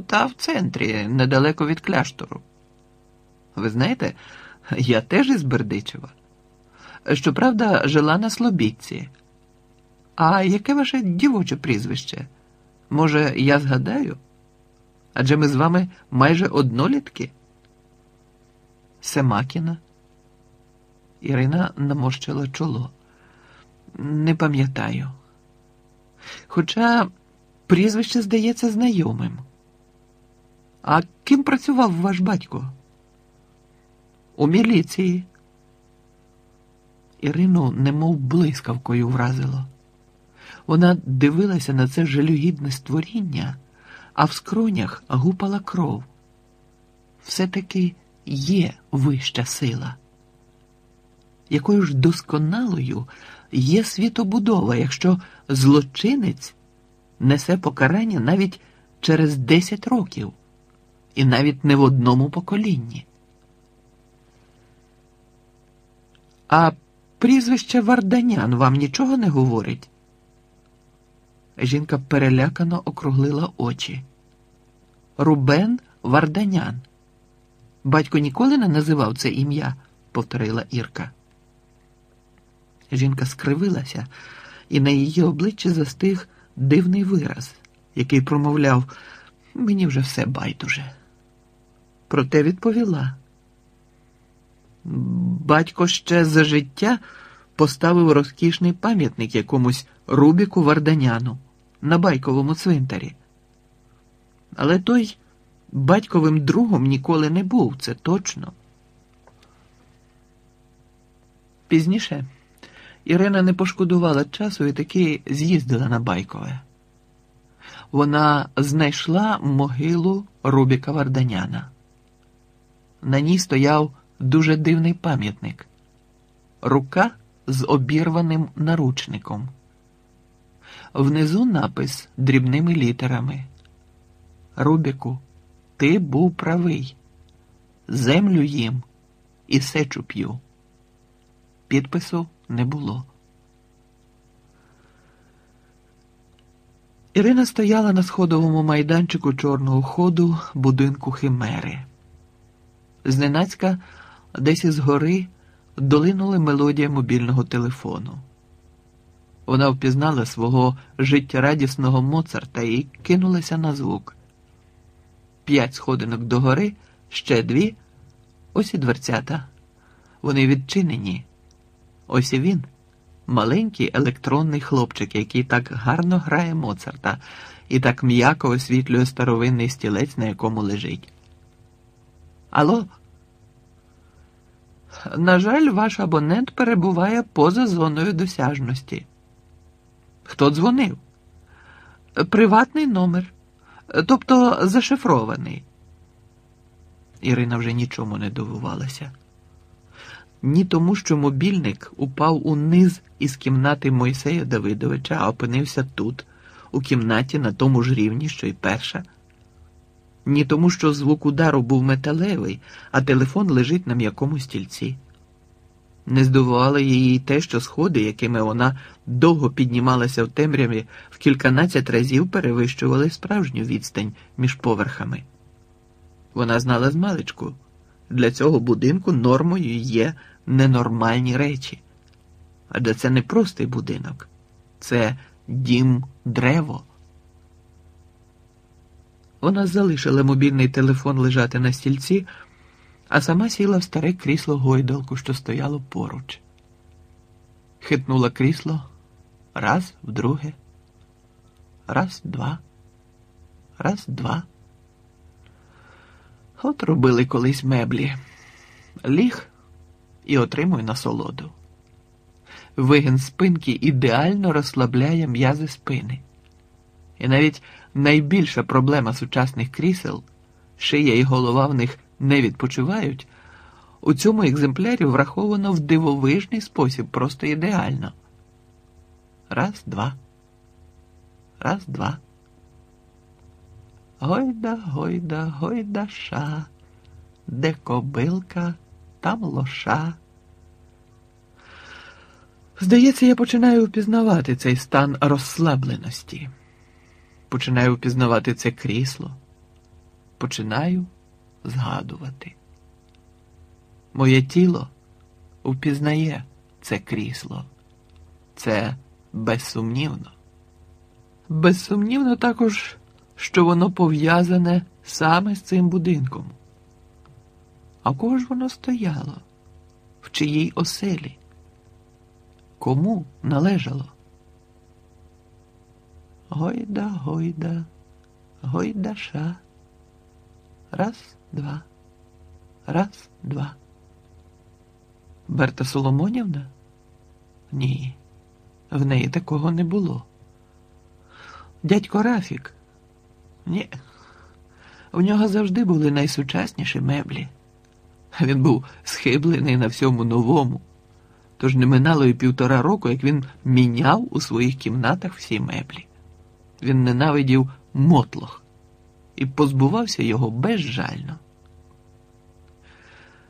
Та в центрі, недалеко від кляштору. Ви знаєте, я теж із Бердичева. Щоправда, жила на Слобідці. А яке ваше дівоче прізвище? Може, я згадаю? Адже ми з вами майже однолітки? Семакіна. Ірина наморщила чоло. Не пам'ятаю. Хоча прізвище здається знайомим. А ким працював ваш батько? У міліції. Ірину немов блискавкою вразило. Вона дивилася на це жалюгідне створіння, а в скронях гупала кров. Все-таки є вища сила. Якою ж досконалою є світобудова, якщо злочинець несе покарання навіть через 10 років, і навіть не в одному поколінні. А прізвище Варданян вам нічого не говорить? Жінка перелякано округлила очі. Рубен Варданян. Батько ніколи не називав це ім'я, повторила Ірка. Жінка скривилася, і на її обличчі застиг дивний вираз, який промовляв мені вже все байдуже. Проте відповіла. Батько ще за життя поставив розкішний пам'ятник якомусь Рубіку Варданяну на байковому цвинтарі. Але той батьковим другом ніколи не був, це точно. Пізніше Ірина не пошкодувала часу і таки з'їздила на Байкове. Вона знайшла могилу Рубіка Варданяна. На ній стояв дуже дивний пам'ятник рука з обірваним наручником. Внизу напис дрібними літерами. Рубіку, ти був правий. Землю їм і сечу п'ю. Підпису не було. Ірина стояла на сходовому майданчику чорного ходу будинку Химери. Зненацька десь із гори долинула мелодія мобільного телефону. Вона впізнала свого життєрадісного Моцарта і кинулася на звук. П'ять сходинок догори, ще дві, ось і дверцята. Вони відчинені. Ось і він, маленький електронний хлопчик, який так гарно грає Моцарта і так м'яко освітлює старовинний стілець, на якому лежить. Алло? На жаль, ваш абонент перебуває поза зоною досяжності. Хто дзвонив? Приватний номер, тобто зашифрований. Ірина вже нічому не дивувалася. Ні тому, що мобільник упав униз із кімнати Мойсея Давидовича, а опинився тут, у кімнаті на тому ж рівні, що й перша. Ні тому, що звук удару був металевий, а телефон лежить на м'якому стільці. Не здивувало її те, що сходи, якими вона довго піднімалася в темряві, в кільканадцять разів перевищували справжню відстань між поверхами. Вона знала з маличку. Для цього будинку нормою є ненормальні речі. Адже це не простий будинок, це дім древо. Вона залишила мобільний телефон лежати на стільці, а сама сіла в старе крісло гойдалку, що стояло поруч. Хитнула крісло раз, вдруге, раз, два, раз, два. От робили колись меблі. Ліг і отримуй насолоду. Вигін спинки ідеально розслабляє м'язи спини. І навіть найбільша проблема сучасних крісел, шия і голова в них не відпочивають, у цьому екземплярі враховано в дивовижний спосіб, просто ідеально. Раз, два. Раз, два. Гойда, гойда, гойдаша, де кобилка, там лоша. Здається, я починаю впізнавати цей стан розслабленості починаю впізнавати це крісло, починаю згадувати. Моє тіло впізнає це крісло. Це безсумнівно. Безсумнівно також, що воно пов'язане саме з цим будинком. А кого ж воно стояло? В чиїй оселі? Кому належало? Гойда, гойда, гойдаша. Раз, два, раз, два. Берта Соломонівна? Ні, в неї такого не було. Дядько Рафік? Ні. В нього завжди були найсучасніші меблі. Він був схиблений на всьому новому, тож не минало і півтора року, як він міняв у своїх кімнатах всі меблі. Він ненавидів мотлох і позбувався його безжально.